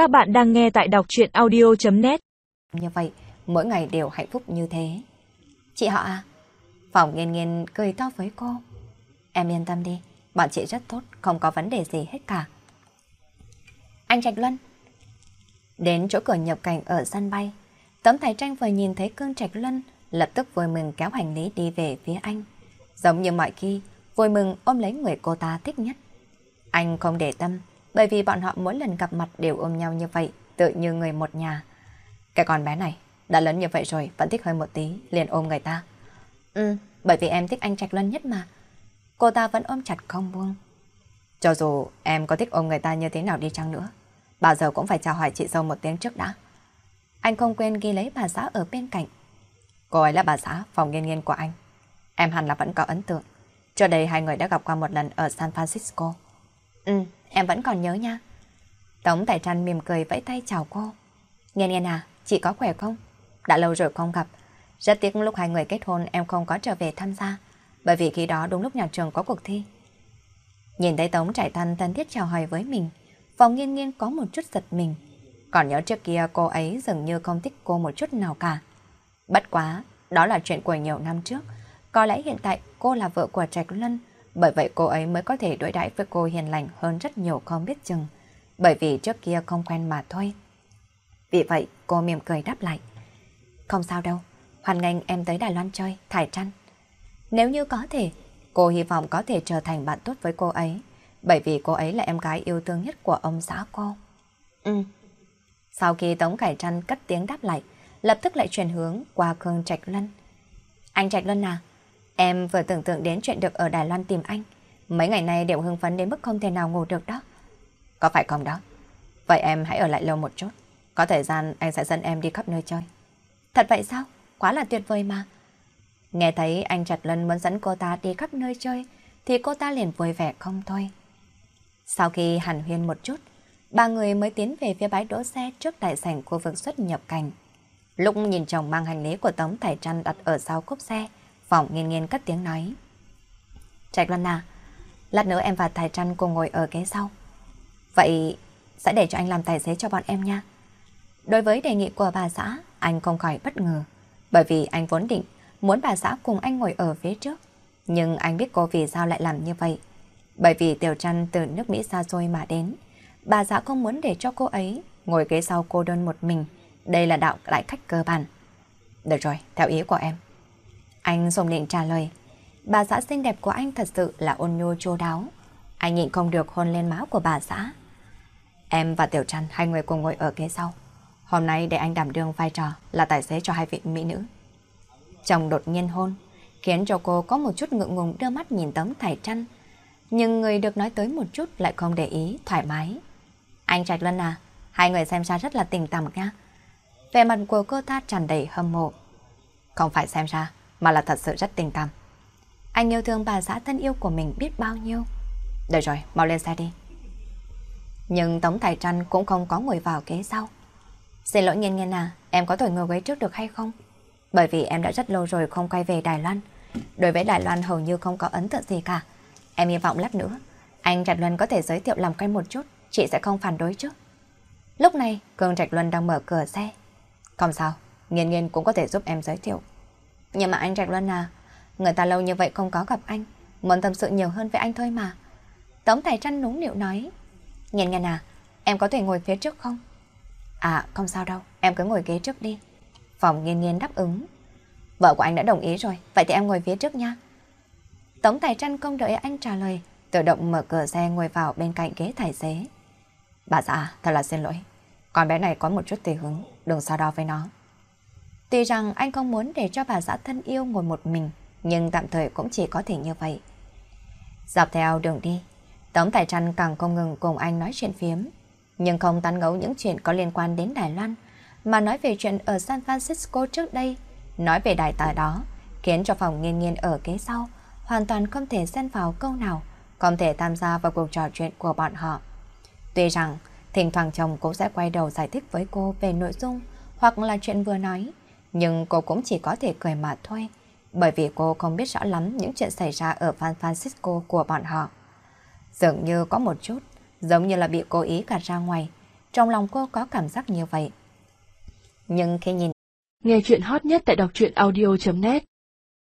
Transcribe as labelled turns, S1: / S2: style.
S1: Các bạn đang nghe tại đọc chuyện audio.net
S2: Như vậy, mỗi ngày đều hạnh phúc như thế. Chị họ à? Phòng nghiên nghiên cười to với cô. Em yên tâm đi, bọn chị rất tốt, không có vấn đề gì hết cả. Anh Trạch Luân Đến chỗ cửa nhập cảnh ở sân bay, tấm thải tranh vừa nhìn thấy cương Trạch Luân, lập tức vui mừng kéo hành lý đi về phía anh. Giống như mọi khi, vui mừng ôm lấy người cô ta thích nhất. Anh không để tâm, bởi vì bọn họ mỗi lần gặp mặt đều ôm nhau như vậy, tự như người một nhà. Cái con bé này, đã lớn như vậy rồi, vẫn thích hơi một tí, liền ôm người ta. Ừ, bởi vì em thích anh Trạch Luân nhất mà. Cô ta vẫn ôm chặt không buông. Cho dù em có thích ôm người ta như thế nào đi chăng nữa, bao giờ cũng phải chào hỏi chị dâu một tiếng trước đã. Anh không quên ghi lấy bà xã ở bên cạnh. Cô ấy là bà xã phòng nghiên nghiên của anh. Em hẳn là vẫn có ấn tượng. Trước đây hai người đã gặp qua một lần ở San Francisco. Ừ, em vẫn còn nhớ nha. Tống Tài Trăn mỉm cười vẫy tay chào cô. Nghiên nghiên à, chị có khỏe không? Đã lâu rồi không gặp. Rất tiếc lúc hai người kết hôn em không có trở về tham gia. Bởi vì khi đó đúng lúc nhà trường có cuộc thi. Nhìn thấy Tống Trải Thanh thân thiết chào hỏi với mình, phòng nghiên nghiên có một chút giật mình. Còn nhớ trước kia cô ấy dường như không thích cô một chút nào cả. Bất quá, đó là chuyện của nhiều năm trước. Có lẽ hiện tại cô là vợ của Trạch Lân, bởi vậy cô ấy mới có thể đối đãi với cô hiền lành hơn rất nhiều không biết chừng. Bởi vì trước kia không quen mà thôi. Vì vậy cô mỉm cười đáp lại. Không sao đâu, hoàn nghênh em tới Đài Loan chơi, thải trăn. Nếu như có thể, cô hy vọng có thể trở thành bạn tốt với cô ấy. Bởi vì cô ấy là em gái yêu thương nhất của ông xã cô. Ừ. Sau khi Tống Cải Trăn cất tiếng đáp lại, lập tức lại chuyển hướng qua Khương Trạch Lân. Anh Trạch Lân à, em vừa tưởng tượng đến chuyện được ở Đài Loan tìm anh. Mấy ngày nay đều hưng phấn đến mức không thể nào ngủ được đó. Có phải không đó? Vậy em hãy ở lại lâu một chút. Có thời gian anh sẽ dẫn em đi khắp nơi chơi. Thật vậy sao? Quá là tuyệt vời mà. Nghe thấy anh Trạch Lân muốn dẫn cô ta đi khắp nơi chơi, thì cô ta liền vui vẻ không thôi. Sau khi hàn huyên một chút, ba người mới tiến về phía bãi đỗ xe trước đại sảnh khu vực xuất nhập cảnh. Lúc nhìn chồng mang hành lý của Tống Thải Trăn đặt ở sau cốp xe, Phòng nghiên nghiên cất tiếng nói. Trạch Luân à, lát nữa em và Thải Trăn cùng ngồi ở ghế sau. Vậy sẽ để cho anh làm tài xế cho bọn em nha. Đối với đề nghị của bà xã, anh không khỏi bất ngờ. Bởi vì anh vốn định muốn bà xã cùng anh ngồi ở phía trước. Nhưng anh biết cô vì sao lại làm như vậy. Bởi vì Tiểu Trăn từ nước Mỹ xa xôi mà đến. Bà xã không muốn để cho cô ấy ngồi ghế sau cô đơn một mình. Đây là đạo lại khách cơ bản. Được rồi, theo ý của em. Anh dùng định trả lời. Bà xã xinh đẹp của anh thật sự là ôn nhu chu đáo. Anh nhịn không được hôn lên má của bà xã. Em và Tiểu Trăn hai người cùng ngồi ở ghế sau. Hôm nay để anh đảm đương vai trò là tài xế cho hai vị mỹ nữ. Chồng đột nhiên hôn, khiến cho cô có một chút ngượng ngùng đưa mắt nhìn tấm thải trăn. Nhưng người được nói tới một chút lại không để ý, thoải mái. Anh Trạch Luân à, hai người xem ra rất là tình cảm nha. Vẻ mặt của cô ta tràn đầy hâm mộ. Không phải xem ra, mà là thật sự rất tình cảm. Anh yêu thương bà xã thân yêu của mình biết bao nhiêu. Được rồi, mau lên xe đi. Nhưng Tống tài Trăn cũng không có ngồi vào ghế sau. Xin lỗi nghiên nghiên à, em có thể ngồi ghế trước được hay không? Bởi vì em đã rất lâu rồi không quay về Đài Loan. Đối với Đài Loan hầu như không có ấn tượng gì cả. Em hy vọng lát nữa, anh Trạch Luân có thể giới thiệu làm quen một chút, chị sẽ không phản đối chứ. Lúc này, Cường Trạch Luân đang mở cửa xe. Không sao, nghiên nghiên cũng có thể giúp em giới thiệu. Nhưng mà anh Trạch Luân à, người ta lâu như vậy không có gặp anh, muốn tâm sự nhiều hơn với anh thôi mà. Tống Tài Trăn núng nịu nói. Nhìn nghiên à, em có thể ngồi phía trước không? À, không sao đâu, em cứ ngồi ghế trước đi. Phòng nghiên nghiên đáp ứng. Vợ của anh đã đồng ý rồi, vậy thì em ngồi phía trước nha. Tống Tài Trăn không đợi anh trả lời, tự động mở cửa xe ngồi vào bên cạnh ghế tài xế. Bà già thật là xin lỗi. Con bé này có một chút tùy hứng, đừng so đo với nó. Tuy rằng anh không muốn để cho bà xã thân yêu ngồi một mình, nhưng tạm thời cũng chỉ có thể như vậy. Dọc theo đường đi, Tống Tài Trăn càng không ngừng cùng anh nói chuyện phiếm, nhưng không tán ngấu những chuyện có liên quan đến Đài Loan, mà nói về chuyện ở San Francisco trước đây, nói về đại tài đó, khiến cho phòng nghiên nghiên ở kế sau, hoàn toàn không thể xen vào câu nào, không thể tham gia vào cuộc trò chuyện của bọn họ. Tuy rằng, thỉnh thoảng chồng cũng sẽ quay đầu giải thích với cô về nội dung hoặc là chuyện vừa nói, nhưng cô cũng chỉ có thể cười mà thôi, bởi vì cô không biết rõ lắm những chuyện xảy ra ở San Francisco của bọn họ. Dường như có một chút, giống như là bị cố ý gạt ra ngoài, trong lòng cô có cảm giác như vậy. Nhưng khi nhìn
S3: Nghe chuyện hot nhất tại đọc truyện audio.net